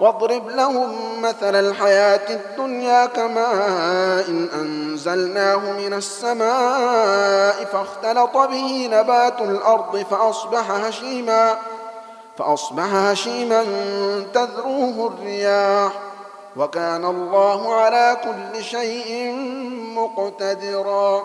واضرب لهم مثل الحياة الدنيا كماء إن أنزلناه من السماء فاختلط به نبات الأرض فأصبح هشيما فأصبح هشيما تذروه الرياح وكان الله على كل شيء مقتدرا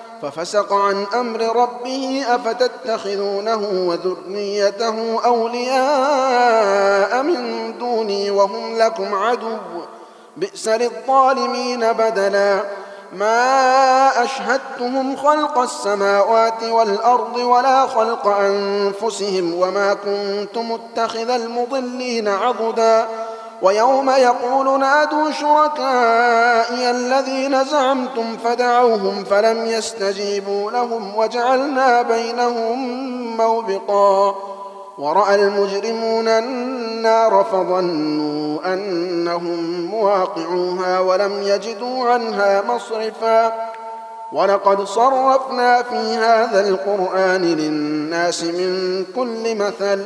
ففسق عن أمر ربه أفتتخذونه وذريته أولياء من دوني وهم لكم عدو. بئس للظالمين بدلا. ما أشهدتهم خلق السماوات والأرض ولا خلق أنفسهم وما كنت متخذ المضلين عضدا. ويوم يقول نادوا شركائي الذين زعمتم فدعوهم فلم يستجيبوا لهم وجعلنا بينهم موبقا. ورأى المجرمون النار فظنوا أنهم مواقعوها ولم يجدوا عنها مصرفا. ولقد صرفنا في هذا القرآن للناس من كل مثل.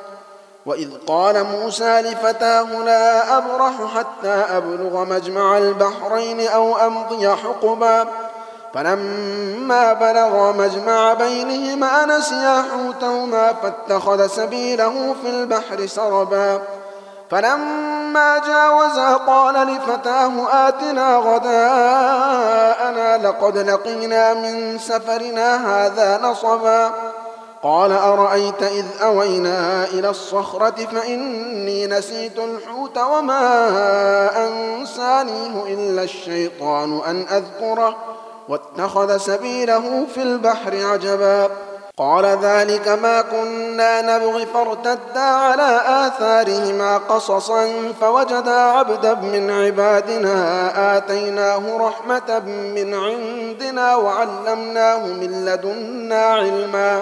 وإذ قال موسى لفتاه لا أبرح حتى أبلغ مجمع البحرين أو أمضي حقبا. فلما بلغا مجمع بينهما نسيا حوتهما فاتخذ سبيله في البحر سربا. فلما جاوزا قال لفتاه آتنا غداءنا لقد لقينا من سفرنا هذا نصبا. قال أرأيت إذ أوينا إلى الصخرة فإني نسيت الحوت وما أنسانيه إلا الشيطان أن أذكره واتخذ سبيله في البحر عجبا. قال ذلك ما كنا نبغي فارتدا على آثارهما قصصا فوجدا عبدا من عبادنا آتيناه رحمة من عندنا وعلمناه من لدنا علما.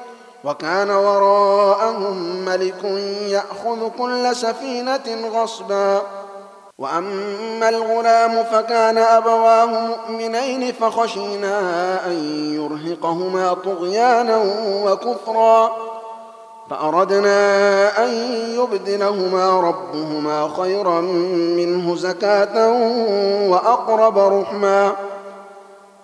وكان وراءهم ملك يأخذ كل سفينة غصبا. وأما الغلام فكان أبواه مؤمنين فخشينا أن يرهقهما طغيانا وكفرا. فأردنا أن يبدلهما ربهما خيرا منه زكاة وأقرب رحما.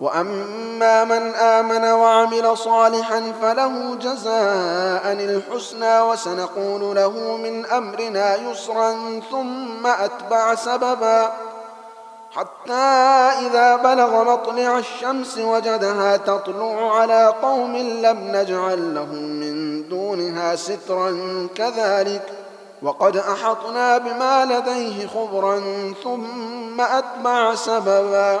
وأما من آمن وعمل صالحا فله جزاء الحسنى وسنقول له من أمرنا يسرا ثم أتبع سببا. حتى إذا بلغ مطلع الشمس وجدها تطلع على قوم لم نجعل لهم من دونها سترا كذلك. وقد أحطنا بما لديه خبرا ثم أتبع سببا.